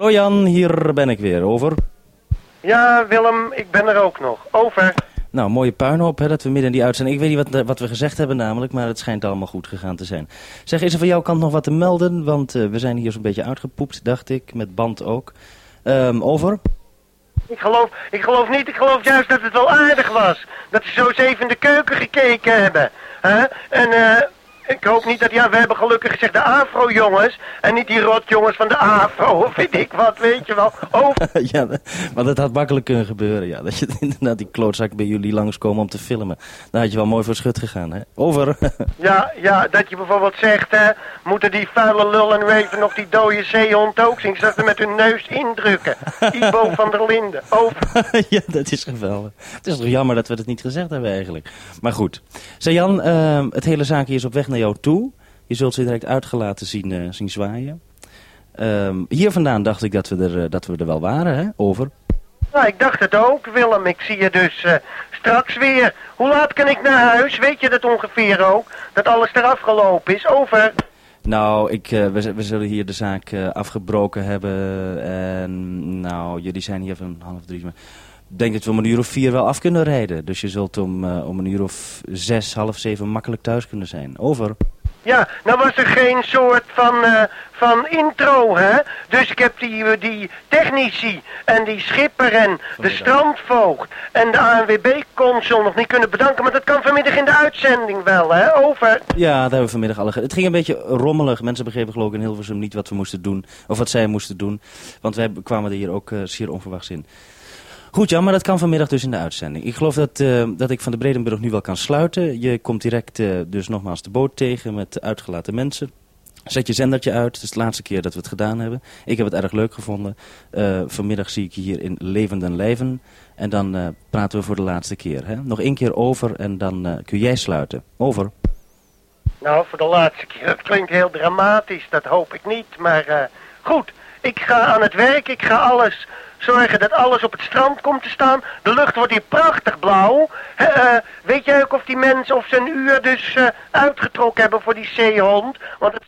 Hallo Jan, hier ben ik weer. Over. Ja, Willem, ik ben er ook nog. Over. Nou, mooie puinhoop hè, dat we midden in die uitzending... Ik weet niet wat, wat we gezegd hebben namelijk, maar het schijnt allemaal goed gegaan te zijn. Zeg, is er van jouw kant nog wat te melden? Want eh, we zijn hier zo'n beetje uitgepoept, dacht ik, met band ook. Ehm, over? Ik geloof, ik geloof niet, ik geloof juist dat het wel aardig was. Dat ze zo eens even in de keuken gekeken hebben. hè? En eh, ik hoop niet dat, ja, we hebben gelukkig gezegd de Afro-jongens. En niet die rotjongens van de Afro, of weet ik wat, weet je wel. Over. ja, maar dat had makkelijk kunnen gebeuren, ja. Dat je inderdaad die klootzak bij jullie langskomen om te filmen. Daar had je wel mooi voor schut gegaan, hè? Over. Ja, ja, dat je bijvoorbeeld zegt, hè, moeten die vuile lul en Raven nog die dode zeehond ook zien? Zodat ze met hun neus indrukken. Ibo van der Linden. Over. ja, dat is geweldig. Het is toch jammer dat we dat niet gezegd hebben eigenlijk. Maar goed. Zeg Jan, ehm, het hele zaakje is op weg naar jou toe. Je zult ze direct uitgelaten zien, eh, zien zwaaien. Ehm, hier vandaan dacht ik dat we, er, eh, dat we er wel waren, hè? Over. Nou, ik dacht het ook, Willem. Ik zie je dus eh, straks weer. Hoe laat kan ik naar huis? Weet je dat ongeveer ook? Dat alles eraf gelopen is? Over. Nou, ik, we, we zullen hier de zaak afgebroken hebben. En nou, jullie zijn hier van half drie. Maar denk dat we om een uur of vier wel af kunnen rijden. Dus je zult om, eh, om een uur of zes, half zeven makkelijk thuis kunnen zijn. Over. Ja, nou was er geen soort van, eh, van intro, hè? Dus ik heb die, die technici en die schipper en de strandvoogd en de ANWB-consul nog niet kunnen bedanken. Maar dat kan vanmiddag in de uitzending wel, hè? Over. Ja, dat hebben we vanmiddag alle... Het ging een beetje rommelig. Mensen begrepen geloof ik in Hilversum niet wat we moesten doen. Of wat zij moesten doen. Want wij kwamen er hier ook eh, zeer onverwachts in. Goed, ja, maar dat kan vanmiddag dus in de uitzending. Ik geloof dat, eh, dat ik van de Bredenburg nu wel kan sluiten. Je komt direct eh, dus nogmaals de boot tegen met uitgelaten mensen. Zet je zendertje uit. Het is de laatste keer dat we het gedaan hebben. Ik heb het erg leuk gevonden. Eh, vanmiddag zie ik je hier in Levenden Lijven. En dan praten we voor de laatste keer. Hè? Nog één keer over en dan kun jij sluiten. Over. Nou, voor de laatste keer. Dat klinkt heel dramatisch, dat hoop ik niet. Maar goed, ik ga aan het werk. Ik ga alles zorgen dat alles op het strand komt te staan. De lucht wordt hier prachtig blauw. Eh, weet jij ook of die mensen of een uur dus eh, uitgetrokken hebben voor die zeehond? Want het